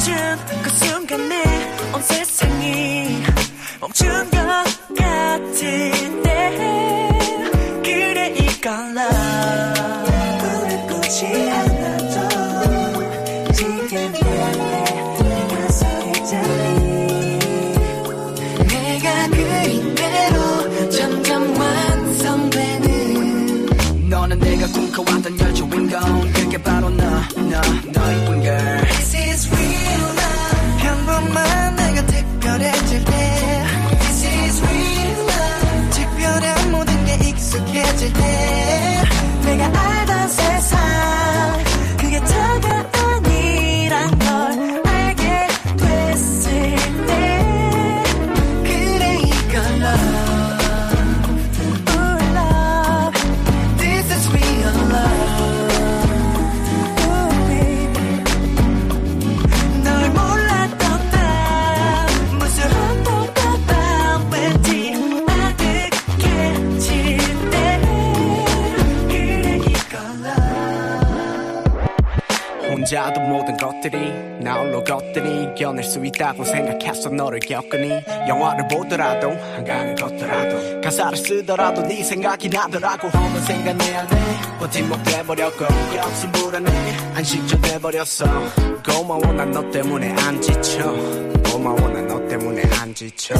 불러준 그 순간에 온 세상이 멈춘 것 같은데. 그래 이건 love 불을 꽂지 않아도 지금 내가 서 있잖니 내가 그린 대로 점점 완성되는. 너는 내가 꿈꿔왔던 여주인공 혼자도 모든 것들이 나 홀로 것들이 이겨낼 수 있다고 생각했어 너를 겪으니 영화를 보더라도 한강을 걷더라도 가사를 쓰더라도 네 생각이 나더라고 어느 생각 내 안에 버팀목 돼버렸고 역시 불안해. 안식처 돼버렸어. 고마워 난 너 때문에 안 지쳐. 고마워 난 너 때문에 안 지쳐